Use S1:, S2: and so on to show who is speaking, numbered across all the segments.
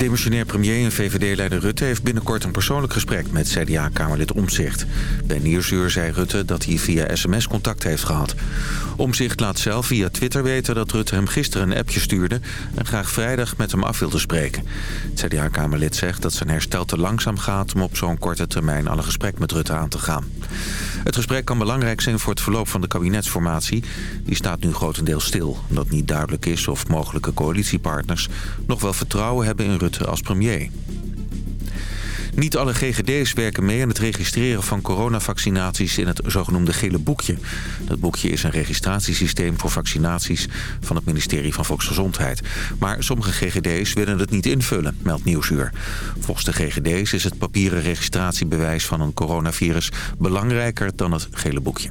S1: Demissionair premier en VVD-leider Rutte heeft binnenkort een persoonlijk gesprek met CDA-kamerlid Omzicht. Bij Nieuwsuur zei Rutte dat hij via sms contact heeft gehad. Omzicht laat zelf via Twitter weten dat Rutte hem gisteren een appje stuurde... en graag vrijdag met hem af wilde spreken. Het CDA-kamerlid zegt dat zijn herstel te langzaam gaat... om op zo'n korte termijn alle gesprek met Rutte aan te gaan. Het gesprek kan belangrijk zijn voor het verloop van de kabinetsformatie. Die staat nu grotendeels stil, omdat niet duidelijk is of mogelijke coalitiepartners... nog wel vertrouwen hebben in Als premier. Niet alle GGD's werken mee aan het registreren van coronavaccinaties in het zogenoemde gele boekje. Dat boekje is een registratiesysteem voor vaccinaties van het ministerie van Volksgezondheid. Maar sommige GGD's willen het niet invullen, meldt Nieuwsuur. Volgens de GGD's is het papieren registratiebewijs van een coronavirus belangrijker dan het gele boekje.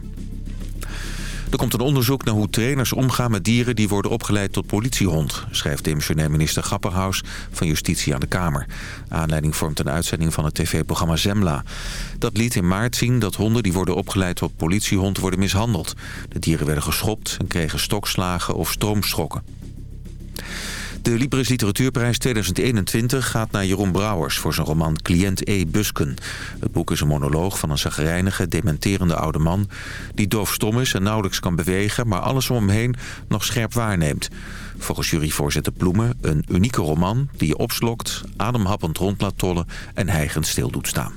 S1: Er komt een onderzoek naar hoe trainers omgaan met dieren die worden opgeleid tot politiehond, schrijft demissionair minister Grapperhaus van Justitie aan de Kamer. Aanleiding vormt een uitzending van het tv-programma Zemla. Dat liet in maart zien dat honden die worden opgeleid tot politiehond worden mishandeld. De dieren werden geschopt en kregen stokslagen of stroomschokken. De Libris Literatuurprijs 2021 gaat naar Jeroen Brouwers voor zijn roman Cliënt E. Busken. Het boek is een monoloog van een zagrijnige, dementerende oude man... die doofstom is en nauwelijks kan bewegen, maar alles om hem heen nog scherp waarneemt. Volgens juryvoorzitter Ploemen een unieke roman die je opslokt, ademhappend rond laat tollen en hijgend stil doet staan.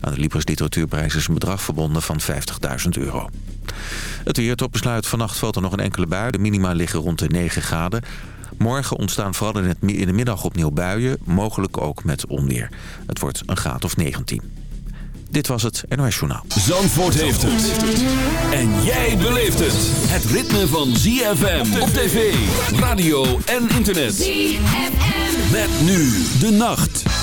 S1: Aan de Libris Literatuurprijs is een bedrag verbonden van 50.000 euro. Het weer tot besluit. Vannacht valt er nog een enkele bui. De minima liggen rond de 9 graden. Morgen ontstaan vooral in, het, in de middag opnieuw buien, mogelijk ook met onweer. Het wordt een graad of 19. Dit was het NOS Journaal.
S2: Zandvoort heeft het. En jij beleeft het. Het ritme van ZFM op tv, radio en internet. ZFM. Met nu de nacht.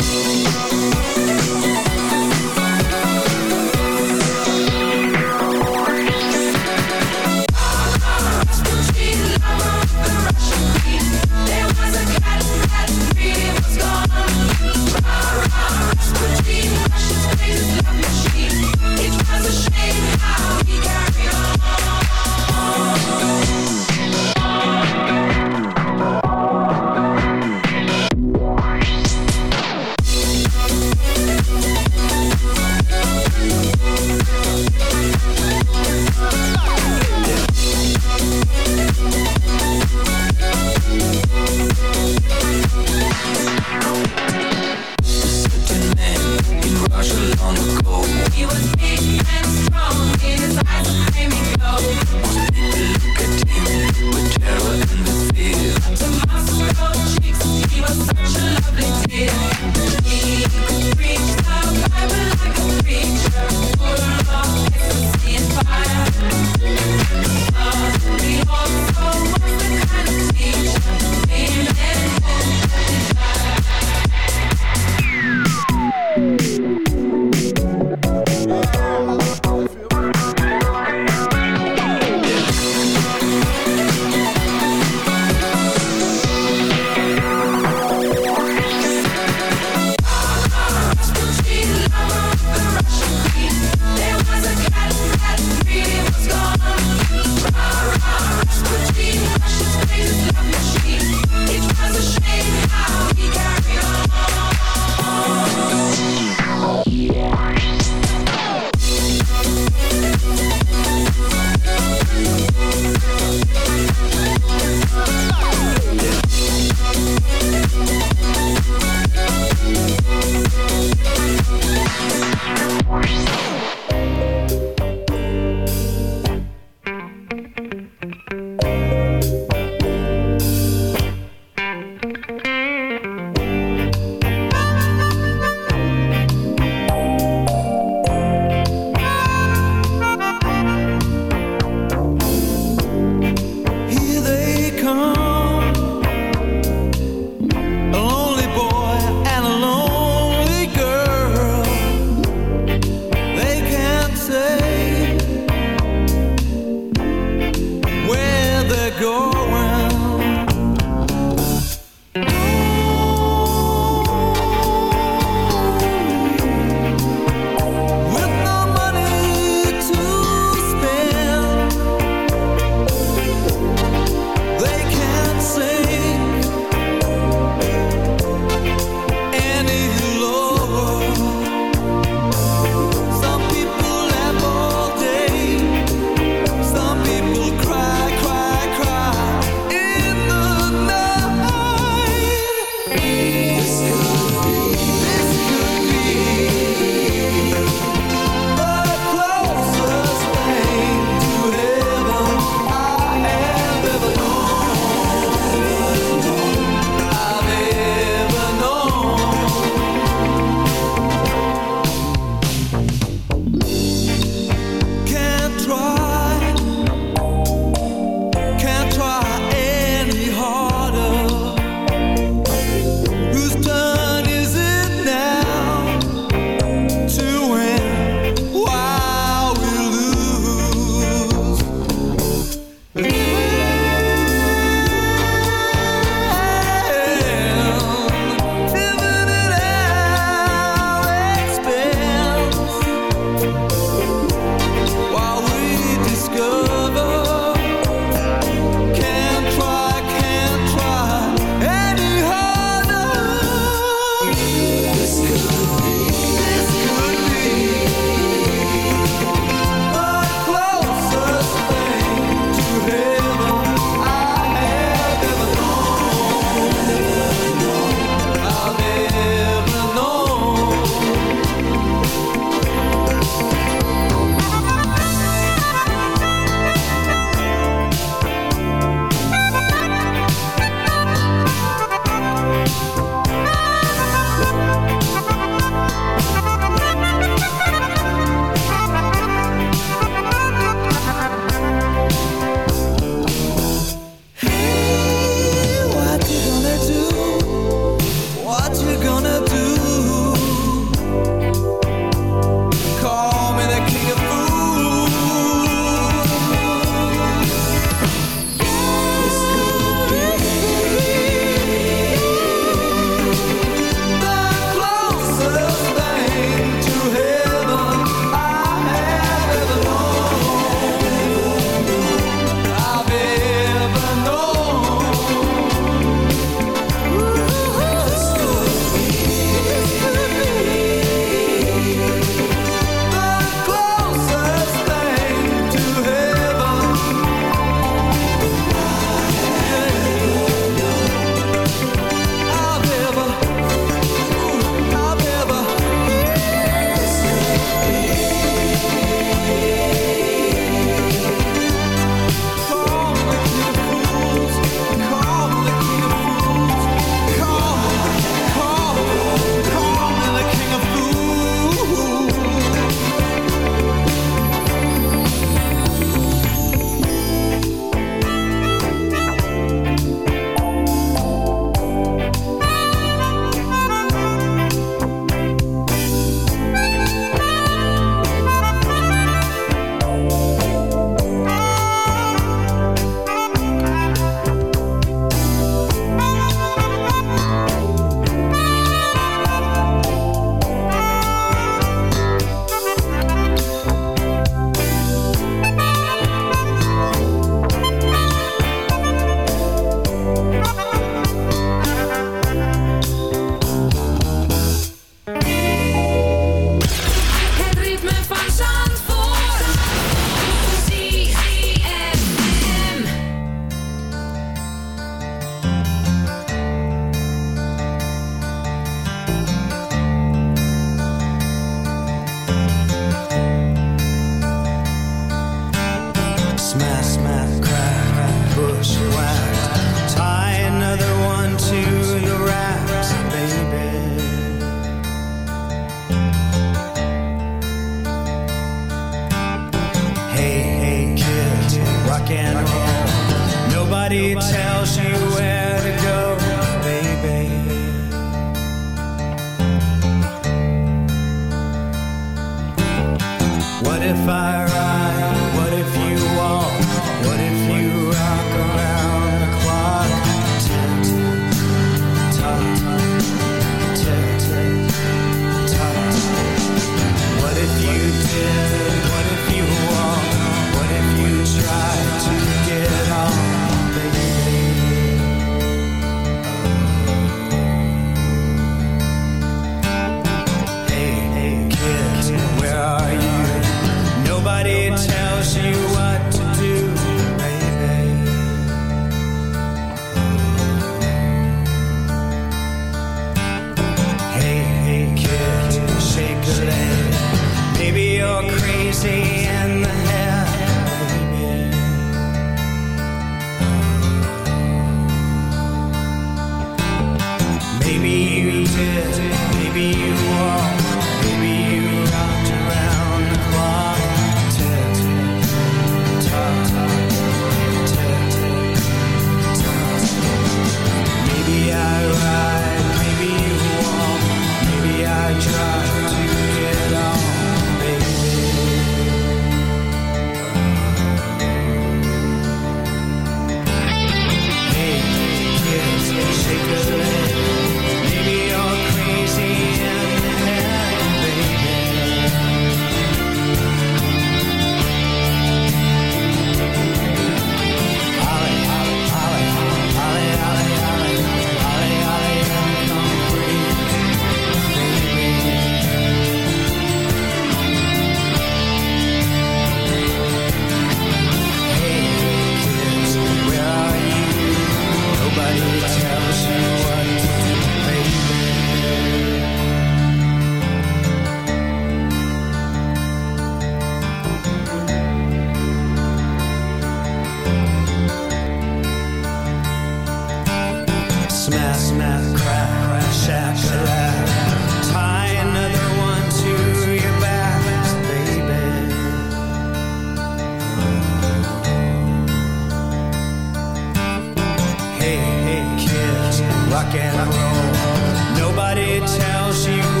S3: rock and roll.
S4: Nobody tells you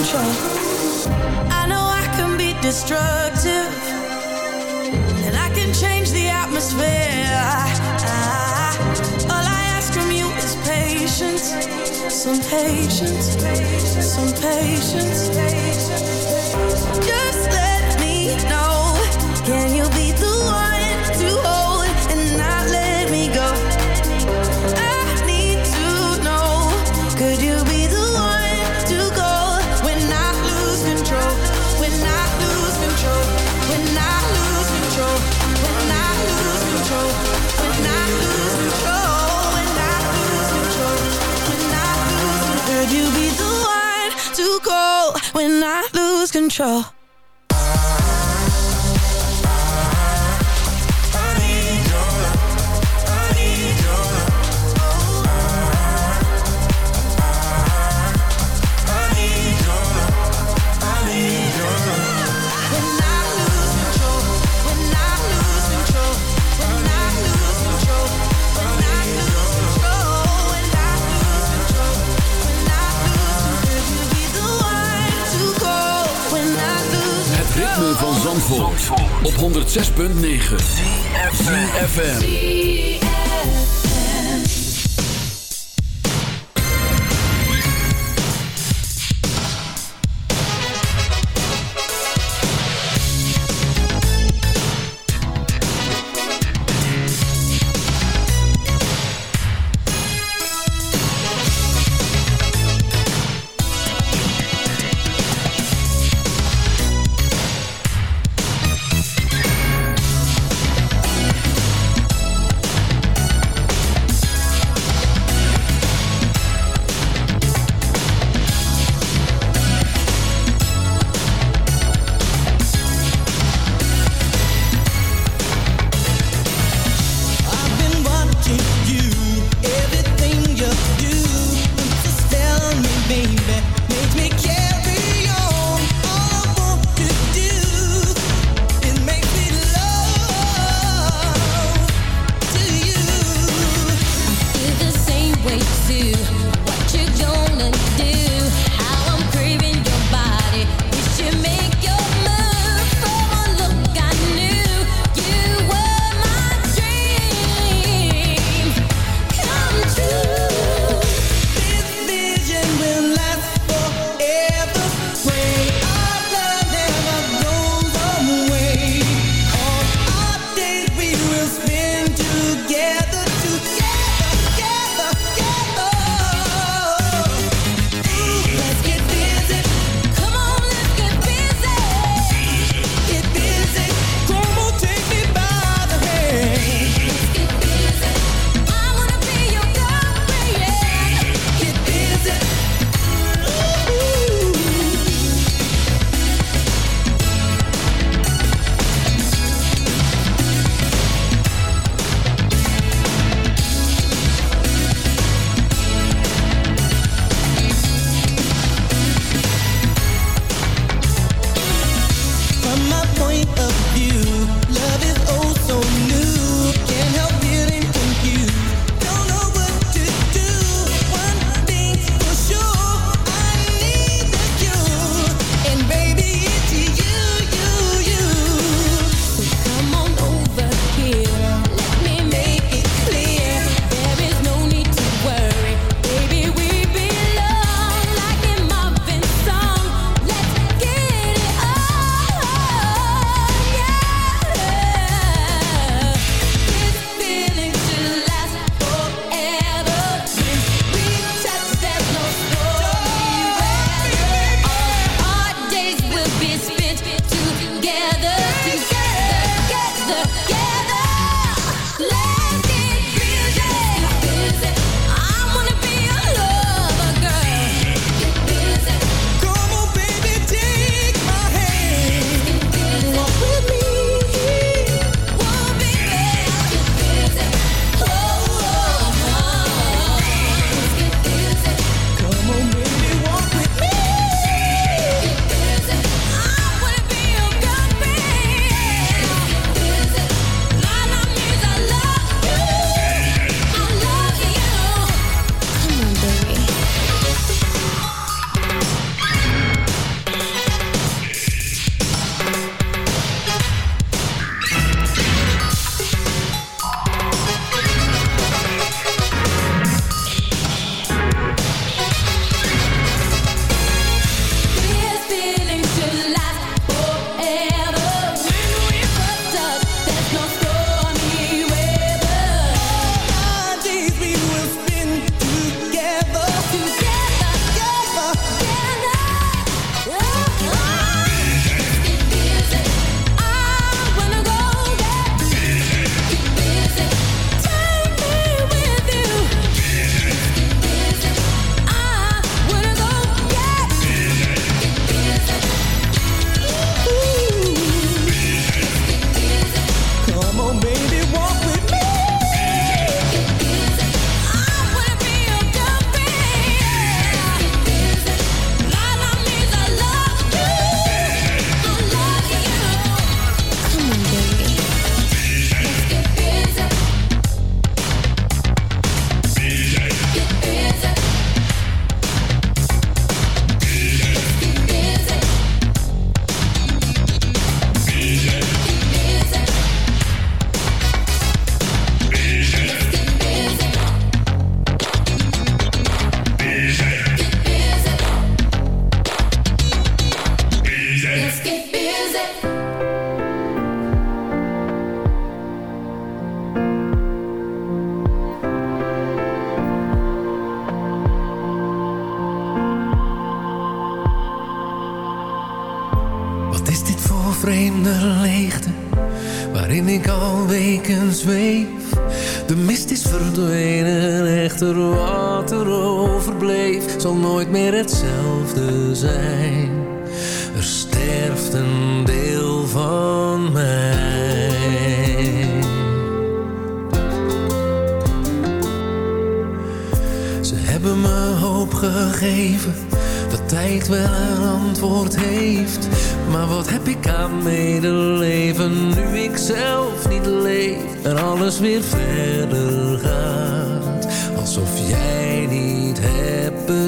S4: control.
S5: I know I can be destructive, and I can change the atmosphere. I, all I ask from you is patience, some patience, some patience. Just let me know. Can you be? control Op 106.9 FM.